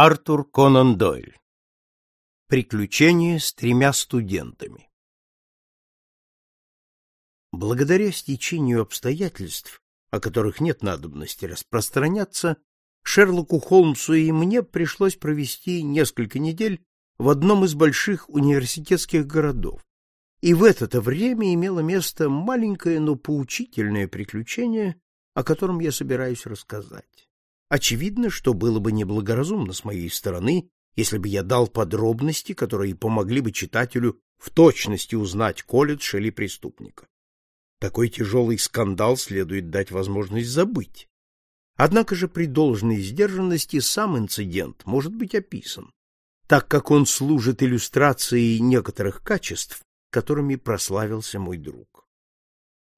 Артур Конан Дойль. Приключения с тремя студентами. Благодаря стечению обстоятельств, о которых нет надобности распространяться, Шерлоку Холмсу и мне пришлось провести несколько недель в одном из больших университетских городов. И в это время имело место маленькое, но поучительное приключение, о котором я собираюсь рассказать. Очевидно, что было бы неблагоразумно с моей стороны, если бы я дал подробности, которые помогли бы читателю в точности узнать колледж или преступника. Такой тяжелый скандал следует дать возможность забыть. Однако же при должной сдержанности сам инцидент может быть описан, так как он служит иллюстрацией некоторых качеств, которыми прославился мой друг.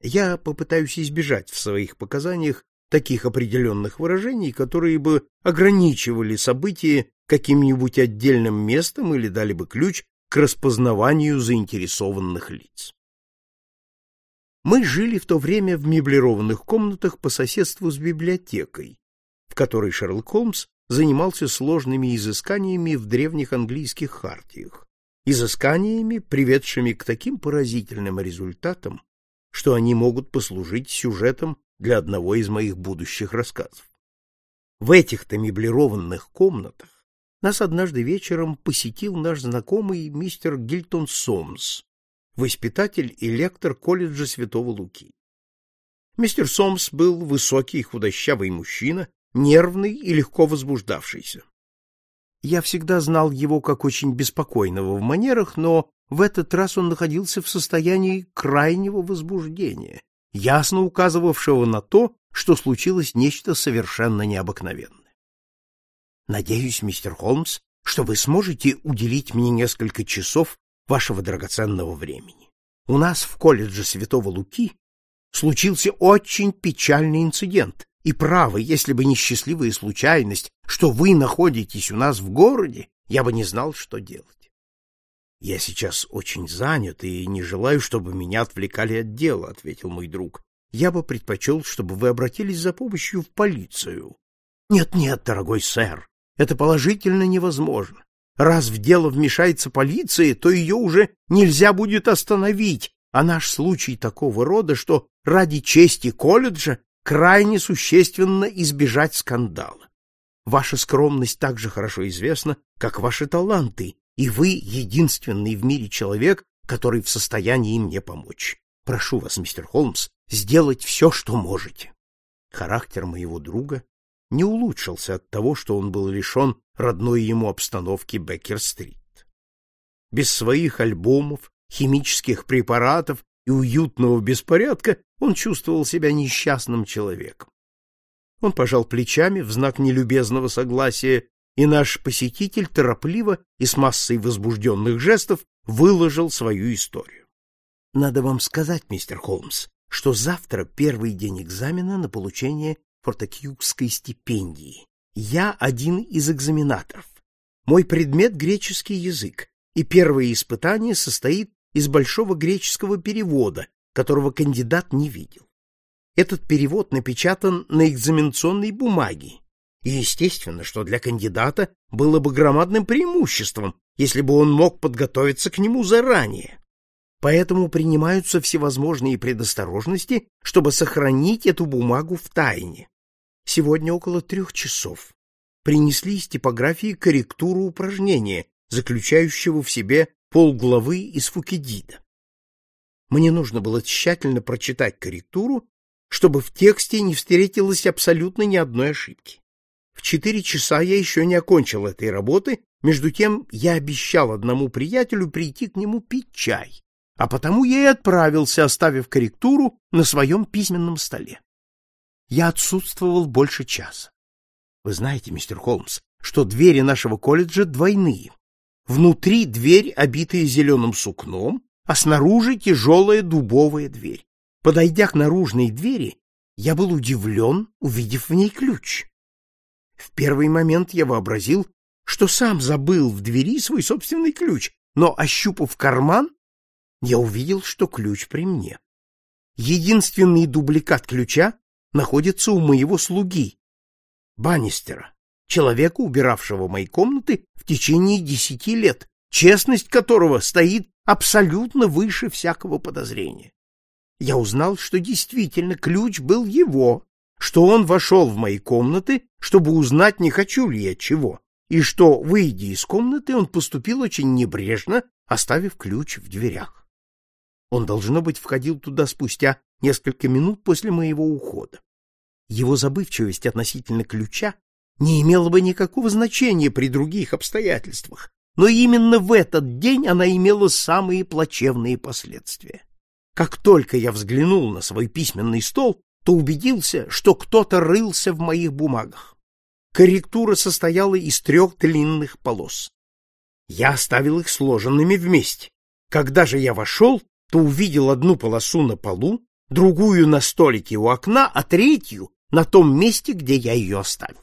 Я попытаюсь избежать в своих показаниях таких определенных выражений, которые бы ограничивали события каким-нибудь отдельным местом или дали бы ключ к распознаванию заинтересованных лиц. Мы жили в то время в меблированных комнатах по соседству с библиотекой, в которой Шерлок Холмс занимался сложными изысканиями в древних английских хартиях, изысканиями, приведшими к таким поразительным результатам, что они могут послужить сюжетом для одного из моих будущих рассказов. В этих-то меблированных комнатах нас однажды вечером посетил наш знакомый мистер Гильтон Сомс, воспитатель и лектор колледжа Святого Луки. Мистер Сомс был высокий и худощавый мужчина, нервный и легко возбуждавшийся. Я всегда знал его как очень беспокойного в манерах, но в этот раз он находился в состоянии крайнего возбуждения ясно указывавшего на то, что случилось нечто совершенно необыкновенное. Надеюсь, мистер Холмс, что вы сможете уделить мне несколько часов вашего драгоценного времени. У нас в колледже Святого Луки случился очень печальный инцидент, и право, если бы не счастливая случайность, что вы находитесь у нас в городе, я бы не знал, что делать. Я сейчас очень занят и не желаю, чтобы меня отвлекали от дела, ответил мой друг. Я бы предпочел, чтобы вы обратились за помощью в полицию. Нет, нет, дорогой сэр, это положительно невозможно. Раз в дело вмешается полиция, то ее уже нельзя будет остановить, а наш случай такого рода, что ради чести колледжа крайне существенно избежать скандала. Ваша скромность так же хорошо известна, как ваши таланты, и вы единственный в мире человек, который в состоянии мне помочь. Прошу вас, мистер Холмс, сделать все, что можете. Характер моего друга не улучшился от того, что он был лишен родной ему обстановки Беккер-стрит. Без своих альбомов, химических препаратов и уютного беспорядка он чувствовал себя несчастным человеком. Он пожал плечами в знак нелюбезного согласия и наш посетитель торопливо и с массой возбужденных жестов выложил свою историю. Надо вам сказать, мистер Холмс, что завтра первый день экзамена на получение фортекьюбской стипендии. Я один из экзаменаторов. Мой предмет греческий язык, и первое испытание состоит из большого греческого перевода, которого кандидат не видел. Этот перевод напечатан на экзаменационной бумаге и естественно, что для кандидата было бы громадным преимуществом, если бы он мог подготовиться к нему заранее. Поэтому принимаются всевозможные предосторожности, чтобы сохранить эту бумагу в тайне. Сегодня около трех часов принесли из типографии корректуру упражнения, заключающего в себе полглавы из Фукидида. Мне нужно было тщательно прочитать корректуру, чтобы в тексте не встретилось абсолютно ни одной ошибки. В четыре часа я еще не окончил этой работы, между тем я обещал одному приятелю прийти к нему пить чай, а потому я и отправился, оставив корректуру на своем письменном столе. Я отсутствовал больше часа. Вы знаете, мистер Холмс, что двери нашего колледжа двойные. Внутри дверь, обитая зеленым сукном, а снаружи тяжелая дубовая дверь. Подойдя к наружной двери, я был удивлен, увидев в ней ключ. В первый момент я вообразил, что сам забыл в двери свой собственный ключ, но, ощупав карман, я увидел, что ключ при мне. Единственный дубликат ключа находится у моего слуги, Баннистера, человека, убиравшего мои комнаты в течение десяти лет, честность которого стоит абсолютно выше всякого подозрения. Я узнал, что действительно ключ был его, что он вошел в мои комнаты, чтобы узнать, не хочу ли я чего, и что, выйдя из комнаты, он поступил очень небрежно, оставив ключ в дверях. Он, должно быть, входил туда спустя несколько минут после моего ухода. Его забывчивость относительно ключа не имела бы никакого значения при других обстоятельствах, но именно в этот день она имела самые плачевные последствия. Как только я взглянул на свой письменный стол, то убедился, что кто-то рылся в моих бумагах. Корректура состояла из трех длинных полос. Я оставил их сложенными вместе. Когда же я вошел, то увидел одну полосу на полу, другую на столике у окна, а третью на том месте, где я ее оставил.